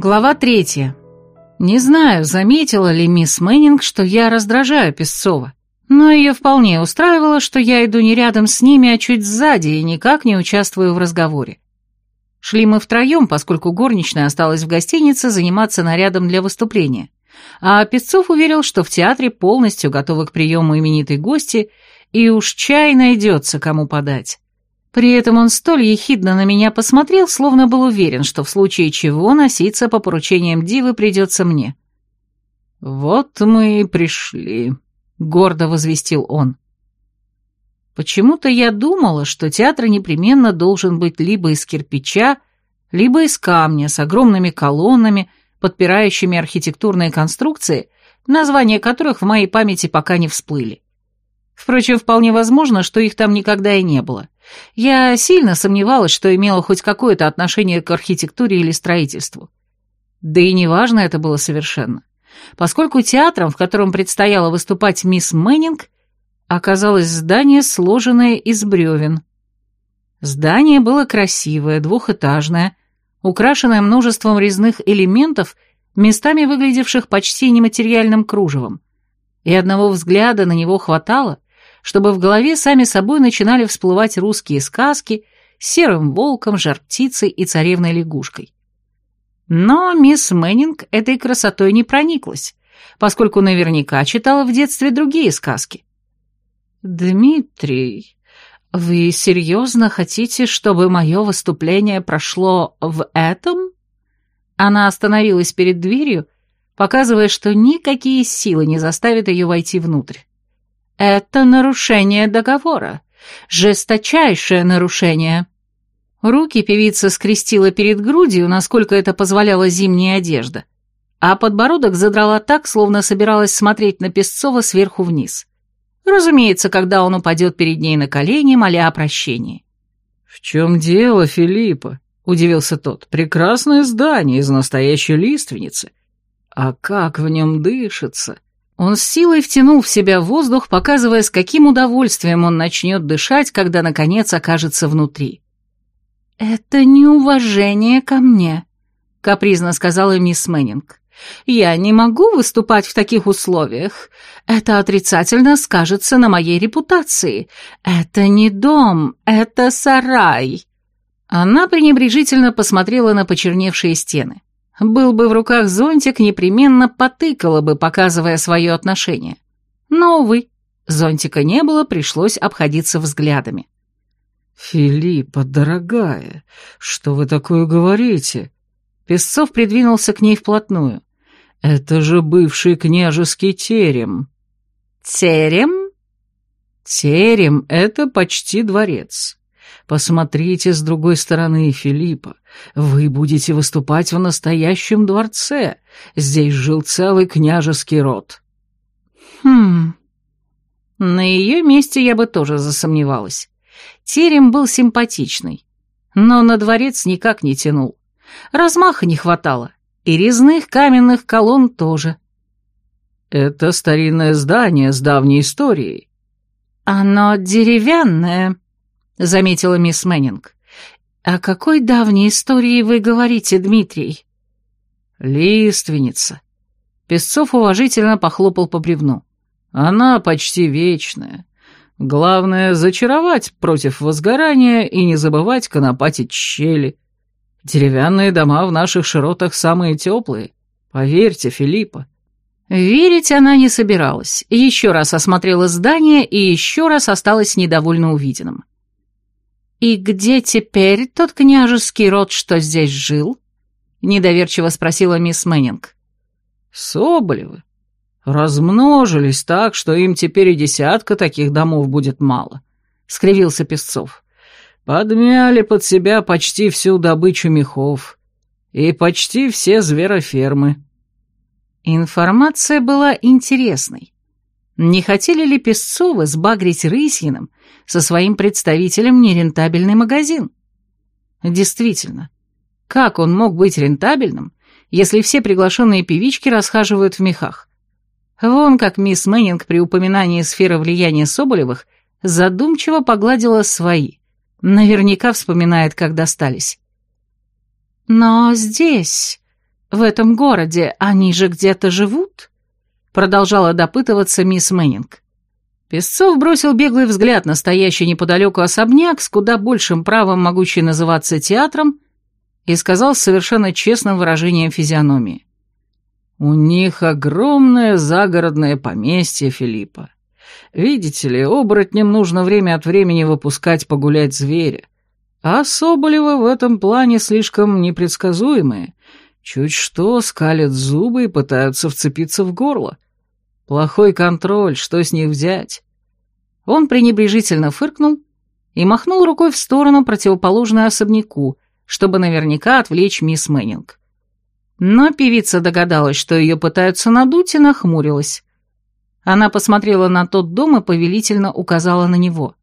Глава третья. Не знаю, заметила ли мисс Мэннинг, что я раздражаю Песцова, но ее вполне устраивало, что я иду не рядом с ними, а чуть сзади и никак не участвую в разговоре. Шли мы втроем, поскольку горничная осталась в гостинице заниматься нарядом для выступления, а Песцов уверил, что в театре полностью готовы к приему именитой гости, и уж чай найдется, кому подать. При этом он столь ехидно на меня посмотрел, словно был уверен, что в случае чего носиться по поручениям Дивы придется мне. «Вот мы и пришли», — гордо возвестил он. Почему-то я думала, что театр непременно должен быть либо из кирпича, либо из камня с огромными колоннами, подпирающими архитектурные конструкции, названия которых в моей памяти пока не всплыли. Впрочем, вполне возможно, что их там никогда и не было. Я сильно сомневалась, что имело хоть какое-то отношение к архитектуре или строительству. Да и неважно это было совершенно, поскольку театром, в котором предстояло выступать мисс Мэннинг, оказалось здание, сложенное из бревен. Здание было красивое, двухэтажное, украшенное множеством резных элементов, местами выглядевших почти нематериальным кружевом, и одного взгляда на него хватало, чтобы в голове сами собой начинали всплывать русские сказки с серым волком, жар-птицей и царевной лягушкой. Но мисс Мэннинг этой красотой не прониклась, поскольку наверняка читала в детстве другие сказки. «Дмитрий, вы серьезно хотите, чтобы мое выступление прошло в этом?» Она остановилась перед дверью, показывая, что никакие силы не заставят ее войти внутрь. Это нарушение договора. Жесточайшее нарушение. Руки певица скрестила перед грудью, насколько это позволяла зимняя одежда, а подбородок задрала так, словно собиралась смотреть на Песцова сверху вниз. Разумеется, когда он упадет перед ней на колени, моля о прощении. «В чем дело, Филиппа?» — удивился тот. «Прекрасное здание из настоящей лиственницы. А как в нем дышится!» Он с силой втянул в себя воздух, показывая, с каким удовольствием он начнет дышать, когда, наконец, окажется внутри. «Это неуважение ко мне», — капризно сказала мисс Мэннинг. «Я не могу выступать в таких условиях. Это отрицательно скажется на моей репутации. Это не дом, это сарай». Она пренебрежительно посмотрела на почерневшие стены. Был бы в руках зонтик, непременно потыкала бы, показывая свое отношение. Но, увы, зонтика не было, пришлось обходиться взглядами. «Филиппа, дорогая, что вы такое говорите?» Песцов придвинулся к ней вплотную. «Это же бывший княжеский терем». «Терем?» «Терем — это почти дворец. Посмотрите с другой стороны, Филиппа. Вы будете выступать в настоящем дворце. Здесь жил целый княжеский род». «Хм...» На ее месте я бы тоже засомневалась. Терем был симпатичный, но на дворец никак не тянул. Размаха не хватало, и резных каменных колонн тоже. «Это старинное здание с давней историей». «Оно деревянное», — заметила мисс Мэннинг. «О какой давней истории вы говорите, Дмитрий?» «Лиственница». Песцов уважительно похлопал по бревну. «Она почти вечная. Главное — зачаровать против возгорания и не забывать конопатить щели. Деревянные дома в наших широтах самые теплые. Поверьте, Филиппа». Верить она не собиралась, еще раз осмотрела здание и еще раз осталась недовольно увиденным. «И где теперь тот княжеский род, что здесь жил?» — недоверчиво спросила мисс Мэннинг. «Соболевы. Размножились так, что им теперь и десятка таких домов будет мало», — скривился Песцов. «Подмяли под себя почти всю добычу мехов и почти все зверофермы». Информация была интересной. Не хотели ли Песцовы сбагрить Рысьиным со своим представителем нерентабельный магазин? Действительно, как он мог быть рентабельным, если все приглашенные певички расхаживают в мехах? Вон как мисс Мэннинг при упоминании сферы влияния Соболевых задумчиво погладила свои. Наверняка вспоминает, как достались. «Но здесь, в этом городе они же где-то живут?» Продолжала допытываться мисс Мэннинг. Песцов бросил беглый взгляд на стоящий неподалеку особняк с куда большим правом могущий называться театром и сказал с совершенно честным выражением физиономии. «У них огромное загородное поместье Филиппа. Видите ли, оборотням нужно время от времени выпускать погулять зверя, а Соболева в этом плане слишком непредсказуемые. Чуть что, скалят зубы и пытаются вцепиться в горло. Плохой контроль, что с них взять?» Он пренебрежительно фыркнул и махнул рукой в сторону, противоположную особняку, чтобы наверняка отвлечь мисс Мэннинг. Но певица догадалась, что ее пытаются надуть, и нахмурилась. Она посмотрела на тот дом и повелительно указала на него.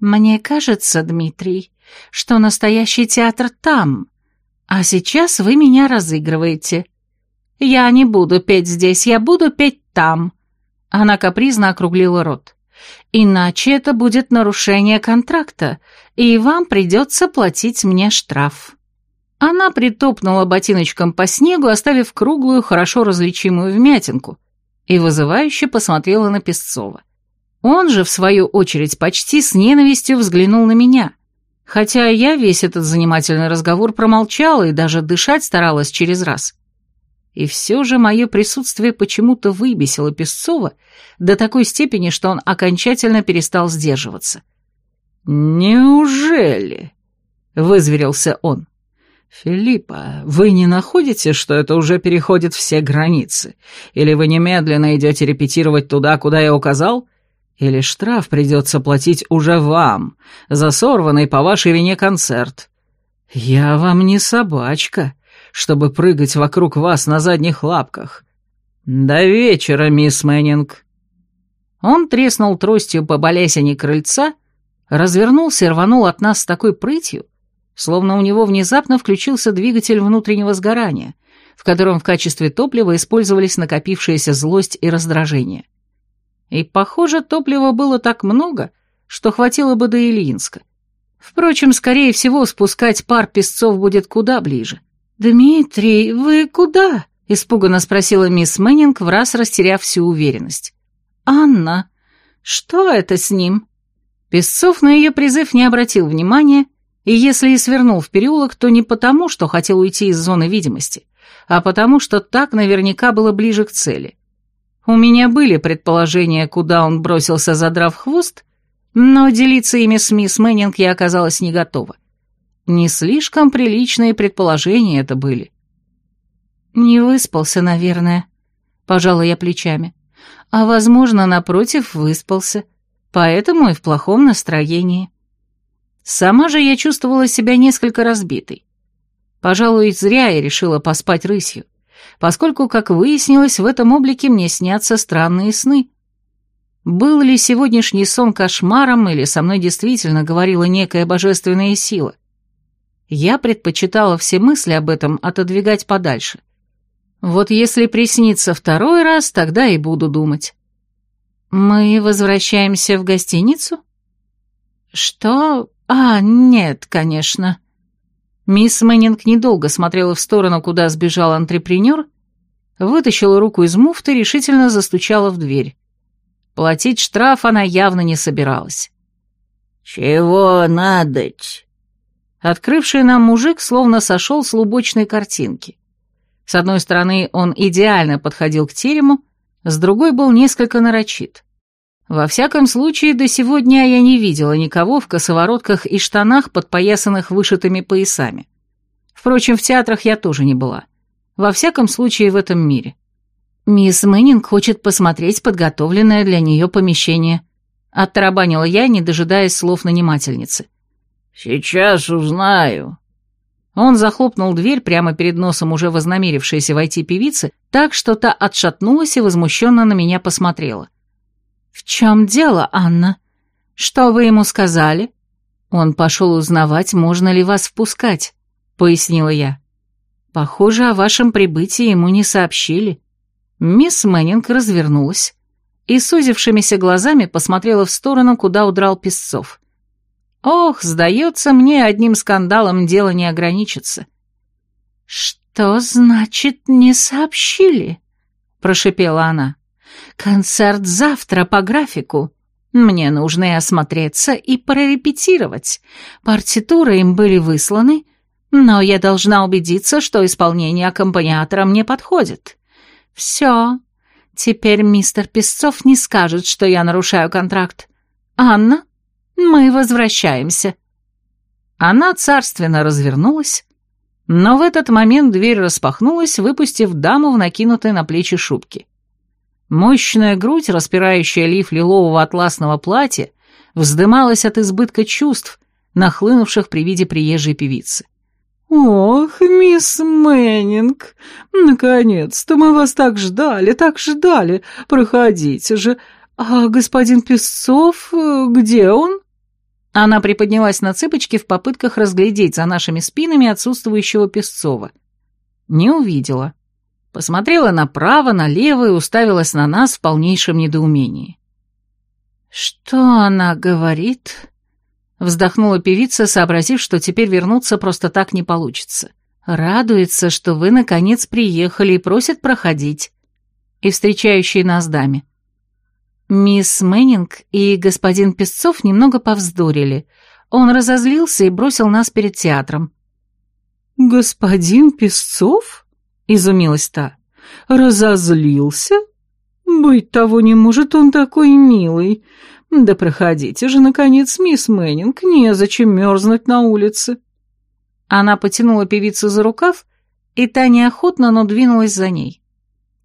«Мне кажется, Дмитрий, что настоящий театр там, а сейчас вы меня разыгрываете. Я не буду петь здесь, я буду петь там». Она капризно округлила рот. Иначе это будет нарушение контракта, и вам придется платить мне штраф». Она притопнула ботиночком по снегу, оставив круглую, хорошо различимую вмятинку, и вызывающе посмотрела на Песцова. Он же, в свою очередь, почти с ненавистью взглянул на меня, хотя я весь этот занимательный разговор промолчала и даже дышать старалась через раз. И все же мое присутствие почему-то выбесило Песцова до такой степени, что он окончательно перестал сдерживаться. «Неужели?» — вызверился он. «Филиппа, вы не находите, что это уже переходит все границы? Или вы немедленно идете репетировать туда, куда я указал? Или штраф придется платить уже вам за сорванный по вашей вине концерт? Я вам не собачка, чтобы прыгать вокруг вас на задних лапках. До вечера, мисс Мэннинг». Он треснул тростью по балясине крыльца, развернулся и рванул от нас с такой прытью, словно у него внезапно включился двигатель внутреннего сгорания, в котором в качестве топлива использовались накопившаяся злость и раздражение. И, похоже, топлива было так много, что хватило бы до Ильинска. Впрочем, скорее всего, спускать пар песцов будет куда ближе. «Дмитрий, вы куда?» — испуганно спросила мисс Мэннинг, в раз растеряв всю уверенность. «Анна, что это с ним?» Песцов на ее призыв не обратил внимания, и если и свернул в переулок, то не потому, что хотел уйти из зоны видимости, а потому, что так наверняка было ближе к цели. У меня были предположения, куда он бросился, задрав хвост, но делиться ими с мисс Мэннинг я оказалась не готова. Не слишком приличные предположения это были. «Не выспался, наверное», — пожала я плечами. «А, возможно, напротив, выспался, поэтому и в плохом настроении». Сама же я чувствовала себя несколько разбитой. Пожалуй, зря я решила поспать рысью, поскольку, как выяснилось, в этом облике мне снятся странные сны. Был ли сегодняшний сон кошмаром, или со мной действительно говорила некая божественная сила? я предпочитала все мысли об этом отодвигать подальше. Вот если приснится второй раз, тогда и буду думать. Мы возвращаемся в гостиницу? Что? А, нет, конечно. Мисс Мэннинг недолго смотрела в сторону, куда сбежал антрепренер, вытащила руку из муфты и решительно застучала в дверь. Платить штраф она явно не собиралась. «Чего надоть?» Открывший нам мужик словно сошел с лубочной картинки. С одной стороны, он идеально подходил к терему, с другой был несколько нарочит. Во всяком случае, до сегодня я не видела никого в косоворотках и штанах, подпоясанных вышитыми поясами. Впрочем, в театрах я тоже не была. Во всяком случае, в этом мире. Мисс Мэннинг хочет посмотреть подготовленное для нее помещение. Оттарабанила я, не дожидаясь слов нанимательницы. «Сейчас узнаю». Он захлопнул дверь прямо перед носом уже вознамерившейся войти певицы, так что та отшатнулась и возмущенно на меня посмотрела. «В чем дело, Анна? Что вы ему сказали?» «Он пошел узнавать, можно ли вас впускать», — пояснила я. «Похоже, о вашем прибытии ему не сообщили». Мисс Мэннинг развернулась и сузившимися глазами посмотрела в сторону, куда удрал Песцов. Ох, сдается мне, одним скандалом дело не ограничится. «Что значит не сообщили?» — прошипела она. «Концерт завтра по графику. Мне нужно осмотреться и прорепетировать. Партитуры им были высланы, но я должна убедиться, что исполнение аккомпаниатора мне подходит. Все. Теперь мистер Песцов не скажет, что я нарушаю контракт. Анна, мы возвращаемся». Она царственно развернулась, но в этот момент дверь распахнулась, выпустив даму в накинутой на плечи шубке. Мощная грудь, распирающая лиф лилового атласного платья, вздымалась от избытка чувств, нахлынувших при виде приезжей певицы. «Ох, мисс Мэннинг, наконец-то мы вас так ждали, так ждали. Проходите же. А господин Песцов, где он?» Она приподнялась на цыпочки в попытках разглядеть за нашими спинами отсутствующего Песцова. Не увидела. Посмотрела направо, налево и уставилась на нас в полнейшем недоумении. «Что она говорит?» Вздохнула певица, сообразив, что теперь вернуться просто так не получится. «Радуется, что вы, наконец, приехали и просит проходить». И встречающие нас даме. Мисс Мэннинг и господин Песцов немного повздорили. Он разозлился и бросил нас перед театром. «Господин Песцов?» — изумилась та. «Разозлился? Быть того не может, он такой милый. Да проходите же, наконец, мисс Мэннинг, незачем мерзнуть на улице». Она потянула певицу за рукав, и та неохотно, но двинулась за ней.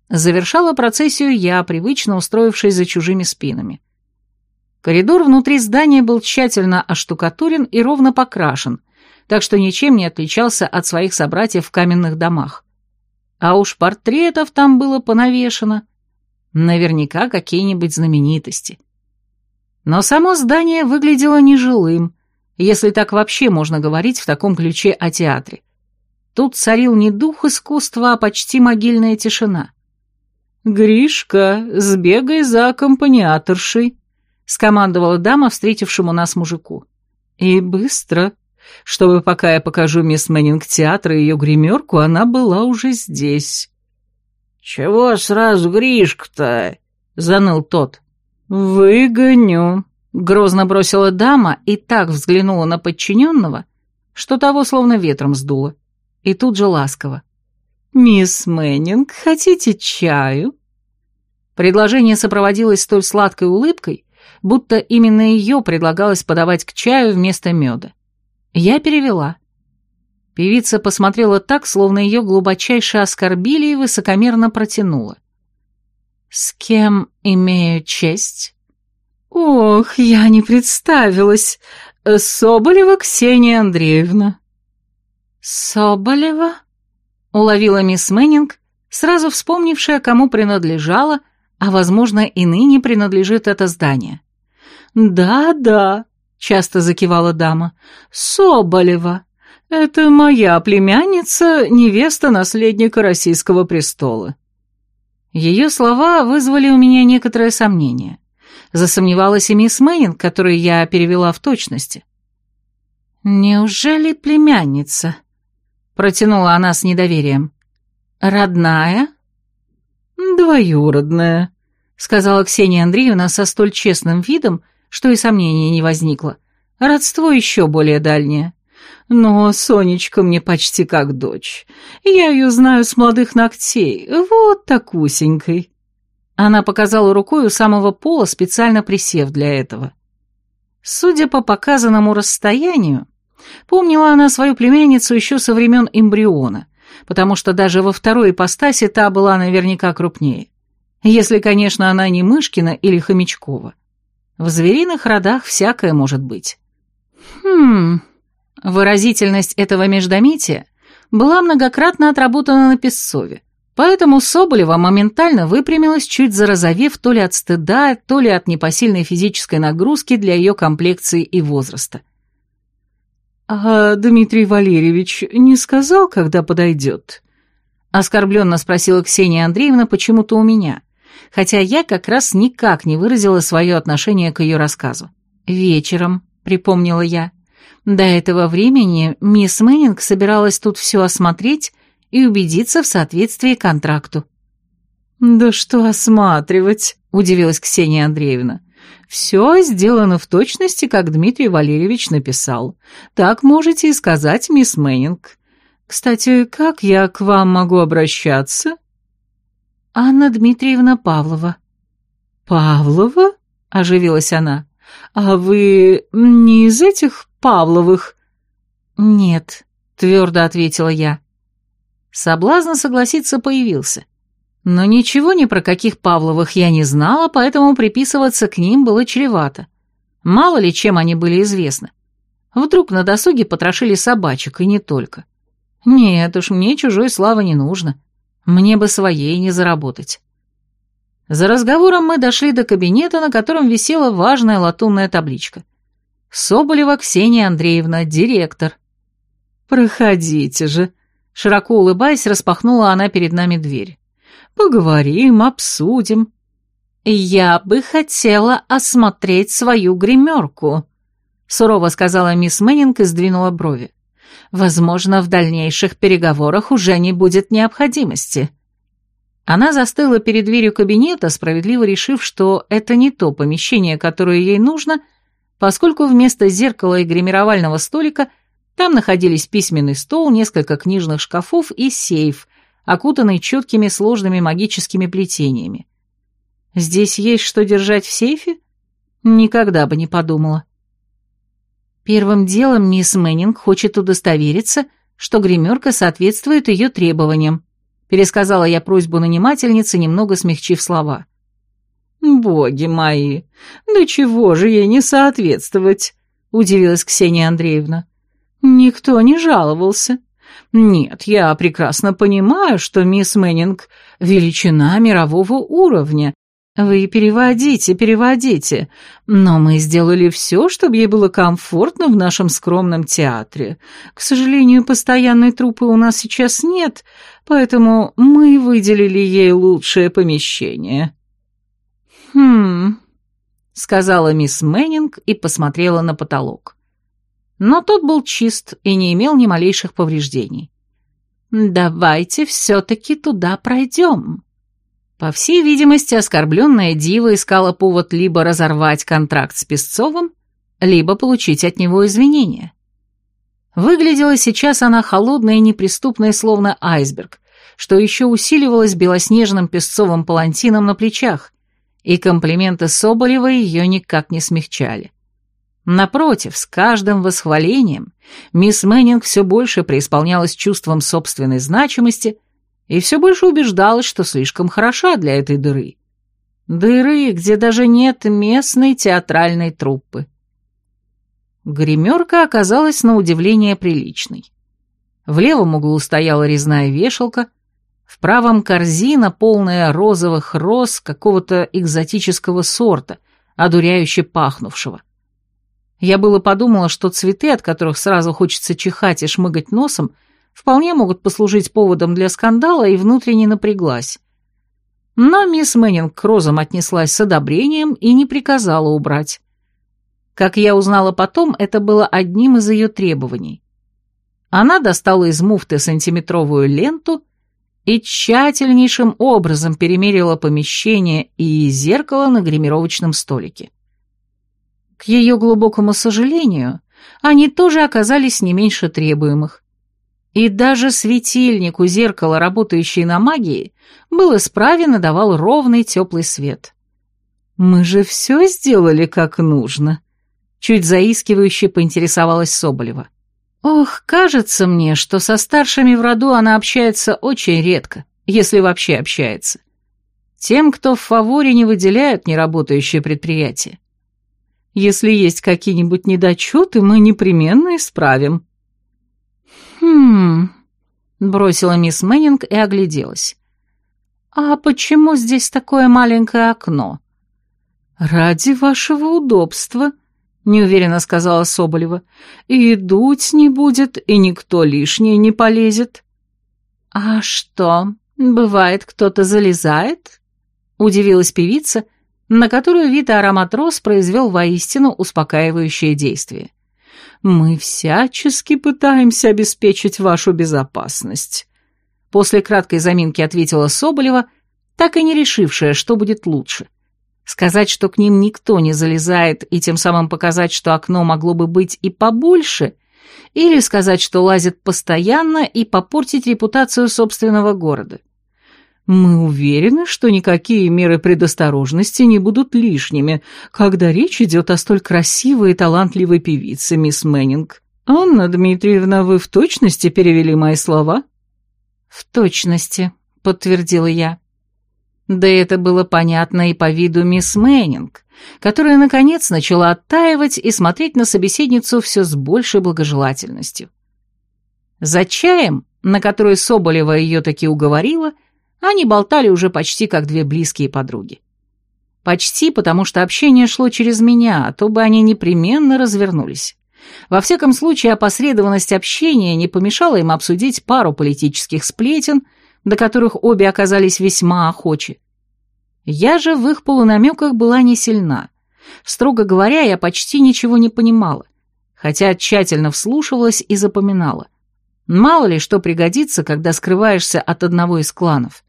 Завершала процессию я, привычно устроившись за чужими спинами. Коридор внутри здания был тщательно оштукатурен и ровно покрашен, так что ничем не отличался от своих собратьев в каменных домах. А уж портретов там было понавешено. Наверняка какие-нибудь знаменитости. Но само здание выглядело нежилым, если так вообще можно говорить в таком ключе о театре. Тут царил не дух искусства, а почти могильная тишина. «Гришка, сбегай за аккомпаниаторшей», — скомандовала дама, встретившему нас мужику. «И быстро, чтобы пока я покажу мисс Мэннинг театр и ее гримерку, она была уже здесь». «Чего сразу Гришка-то?» — заныл тот. «Выгоню», — грозно бросила дама и так взглянула на подчиненного, что того словно ветром сдуло. И тут же ласково. «Мисс Мэннинг, хотите чаю?» Предложение сопроводилось столь сладкой улыбкой, будто именно ее предлагалось подавать к чаю вместо меда. Я перевела. Певица посмотрела так, словно ее глубочайше оскорбили и высокомерно протянула. «С кем имею честь?» «Ох, я не представилась. Соболева Ксения Андреевна». «Соболева?» — уловила мисс Мэннинг, сразу вспомнившая, кому принадлежала, а, возможно, и ныне принадлежит это здание. «Да-да», — часто закивала дама, — «Соболева. Это моя племянница, невеста наследника российского престола». Ее слова вызвали у меня некоторое сомнение. Засомневалась и мисс Мэннинг, которую я перевела в точности. «Неужели племянница?» Протянула она с недоверием. «Родная?» «Двоюродная», — сказала Ксения Андреевна со столь честным видом, что и сомнений не возникло. «Родство еще более дальнее. Но Сонечка мне почти как дочь. Я ее знаю с молодых ногтей, вот такусенькой». Она показала рукой у самого пола, специально присев для этого. Судя по показанному расстоянию, Помнила она свою племянницу еще со времен эмбриона, потому что даже во второй ипостаси та была наверняка крупнее. Если, конечно, она не Мышкина или Хомячкова. В звериных родах всякое может быть. Хм... Выразительность этого междометия была многократно отработана на Песцове, поэтому Соболева моментально выпрямилась, чуть зарозовев то ли от стыда, то ли от непосильной физической нагрузки для ее комплекции и возраста. «А Дмитрий Валерьевич не сказал, когда подойдет?» Оскорбленно спросила Ксения Андреевна почему-то у меня, хотя я как раз никак не выразила свое отношение к ее рассказу. «Вечером», — припомнила я. До этого времени мисс Мэннинг собиралась тут все осмотреть и убедиться в соответствии контракту. «Да что осматривать?» — удивилась Ксения Андреевна. «Все сделано в точности, как Дмитрий Валерьевич написал. Так можете и сказать, мисс Мэннинг. Кстати, как я к вам могу обращаться?» «Анна Дмитриевна Павлова». «Павлова?» — оживилась она. «А вы не из этих Павловых?» «Нет», — твердо ответила я. Соблазн согласиться появился. Но ничего ни про каких Павловых я не знала, поэтому приписываться к ним было чревато. Мало ли чем они были известны. Вдруг на досуге потрошили собачек, и не только. Нет уж, мне чужой славы не нужно. Мне бы своей не заработать. За разговором мы дошли до кабинета, на котором висела важная латунная табличка. Соболева Ксения Андреевна, директор. «Проходите же», — широко улыбаясь, распахнула она перед нами дверь. Поговорим, обсудим. Я бы хотела осмотреть свою гримерку, сурово сказала мисс Мэннинг и сдвинула брови. Возможно, в дальнейших переговорах уже не будет необходимости. Она застыла перед дверью кабинета, справедливо решив, что это не то помещение, которое ей нужно, поскольку вместо зеркала и гримировального столика там находились письменный стол, несколько книжных шкафов и сейф, окутанный четкими сложными магическими плетениями. Здесь есть что держать в сейфе? Никогда бы не подумала. Первым делом мисс Мэннинг хочет удостовериться, что гримерка соответствует ее требованиям, пересказала я просьбу нанимательницы, немного смягчив слова. «Боги мои, да чего же ей не соответствовать?» — удивилась Ксения Андреевна. «Никто не жаловался. Нет, я прекрасно понимаю, что мисс Мэннинг — величина мирового уровня. Вы переводите, переводите. Но мы сделали все, чтобы ей было комфортно в нашем скромном театре. К сожалению, постоянной трупы у нас сейчас нет, поэтому мы выделили ей лучшее помещение». «Хм...» — сказала мисс Мэннинг и посмотрела на потолок но тот был чист и не имел ни малейших повреждений. «Давайте все-таки туда пройдем». По всей видимости, оскорбленная дива искала повод либо разорвать контракт с Песцовым, либо получить от него извинения. Выглядела сейчас она холодной и неприступной, словно айсберг, что еще усиливалось белоснежным песцовым палантином на плечах, и комплименты Соболева ее никак не смягчали. Напротив, с каждым восхвалением мисс Мэннинг все больше преисполнялась чувством собственной значимости и все больше убеждалась, что слишком хороша для этой дыры. Дыры, где даже нет местной театральной труппы. Гримерка оказалась на удивление приличной. В левом углу стояла резная вешалка, в правом корзина, полная розовых роз какого-то экзотического сорта, одуряюще пахнувшего. Я было подумала, что цветы, от которых сразу хочется чихать и шмыгать носом, вполне могут послужить поводом для скандала, и внутренне напряглась. Но мисс Мэннинг к розам отнеслась с одобрением и не приказала убрать. Как я узнала потом, это было одним из ее требований. Она достала из муфты сантиметровую ленту и тщательнейшим образом перемерила помещение и зеркало на гримировочном столике. К ее глубокому сожалению, они тоже оказались не меньше требуемых. И даже светильник у зеркала, работающий на магии, был исправен и давал ровный теплый свет. «Мы же все сделали как нужно», — чуть заискивающе поинтересовалась Соболева. «Ох, кажется мне, что со старшими в роду она общается очень редко, если вообще общается. Тем, кто в фаворе, не выделяют неработающее предприятие. Если есть какие-нибудь недочеты, мы непременно исправим». «Хм...» — бросила мисс Мэннинг и огляделась. «А почему здесь такое маленькое окно?» «Ради вашего удобства», — неуверенно сказала Соболева. «И дуть не будет, и никто лишний не полезет». «А что, бывает, кто-то залезает?» — удивилась певица, — на которую вид аромат роз произвел воистину успокаивающее действие. «Мы всячески пытаемся обеспечить вашу безопасность». После краткой заминки ответила Соболева, так и не решившая, что будет лучше. Сказать, что к ним никто не залезает, и тем самым показать, что окно могло бы быть и побольше, или сказать, что лазит постоянно и попортить репутацию собственного города. Мы уверены, что никакие меры предосторожности не будут лишними, когда речь идет о столь красивой и талантливой певице, мисс Мэннинг. Анна Дмитриевна, вы в точности перевели мои слова? В точности, подтвердила я. Да это было понятно и по виду мисс Мэннинг, которая, наконец, начала оттаивать и смотреть на собеседницу все с большей благожелательностью. За чаем, на который Соболева ее таки уговорила, — они болтали уже почти как две близкие подруги. Почти, потому что общение шло через меня, а то бы они непременно развернулись. Во всяком случае, опосредованность общения не помешала им обсудить пару политических сплетен, до которых обе оказались весьма охочи. Я же в их полунамеках была не сильна. Строго говоря, я почти ничего не понимала, хотя тщательно вслушивалась и запоминала. Мало ли что пригодится, когда скрываешься от одного из кланов.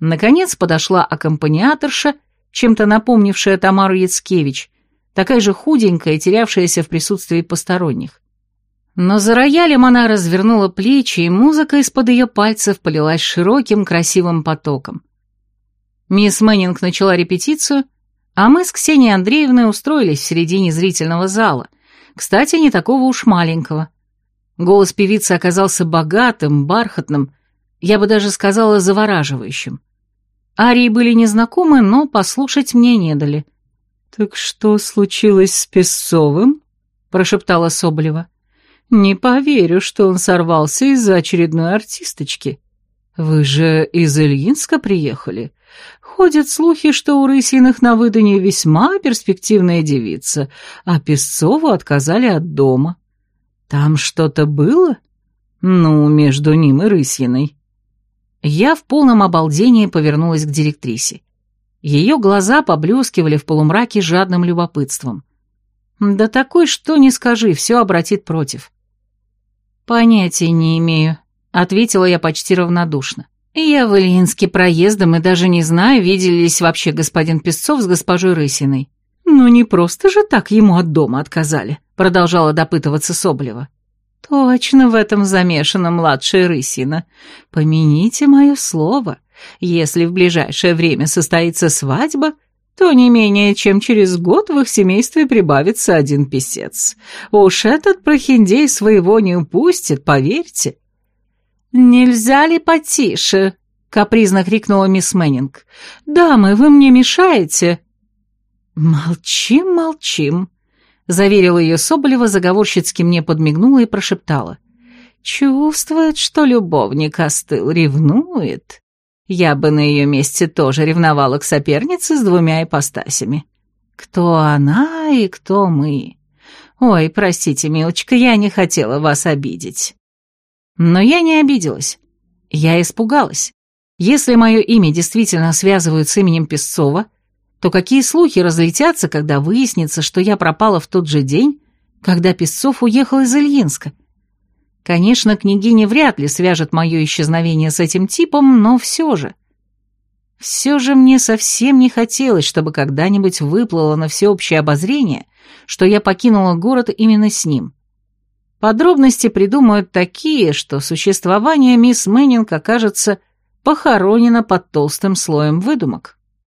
Наконец подошла аккомпаниаторша, чем-то напомнившая Тамару Яцкевич, такая же худенькая, терявшаяся в присутствии посторонних. Но за роялем она развернула плечи, и музыка из-под ее пальцев полилась широким красивым потоком. Мисс Мэннинг начала репетицию, а мы с Ксенией Андреевной устроились в середине зрительного зала, кстати, не такого уж маленького. Голос певицы оказался богатым, бархатным, я бы даже сказала завораживающим. Арии были незнакомы, но послушать мне не дали. «Так что случилось с Песцовым?» — прошептала Соболева. «Не поверю, что он сорвался из-за очередной артисточки. Вы же из Ильинска приехали. Ходят слухи, что у Рысиных на выданье весьма перспективная девица, а Песцову отказали от дома. Там что-то было? Ну, между ним и Рысиной». Я в полном обалдении повернулась к директрисе. Ее глаза поблескивали в полумраке жадным любопытством. Да такой, что не скажи, все обратит против. «Понятия не имею», — ответила я почти равнодушно. «Я в Ильинске проездом и даже не знаю, виделись вообще господин Песцов с госпожой Рысиной». «Ну не просто же так ему от дома отказали», — продолжала допытываться Соболева. Точно в этом замешана младшая рысина. Помяните мое слово. Если в ближайшее время состоится свадьба, то не менее чем через год в их семействе прибавится один писец. Уж этот прохиндей своего не упустит, поверьте. «Нельзя ли потише?» — капризно крикнула мисс Мэннинг. «Дамы, вы мне мешаете?» «Молчим, молчим», заверила ее Соболева, заговорщицки мне подмигнула и прошептала. «Чувствует, что любовник остыл, ревнует. Я бы на ее месте тоже ревновала к сопернице с двумя ипостасями. Кто она и кто мы? Ой, простите, милочка, я не хотела вас обидеть». Но я не обиделась. Я испугалась. Если мое имя действительно связывают с именем Песцова, то какие слухи разлетятся, когда выяснится, что я пропала в тот же день, когда Песцов уехал из Ильинска? Конечно, княгиня вряд ли свяжет мое исчезновение с этим типом, но все же. Все же мне совсем не хотелось, чтобы когда-нибудь выплыло на всеобщее обозрение, что я покинула город именно с ним. Подробности придумают такие, что существование мисс Мэннинг окажется похоронено под толстым слоем выдумок.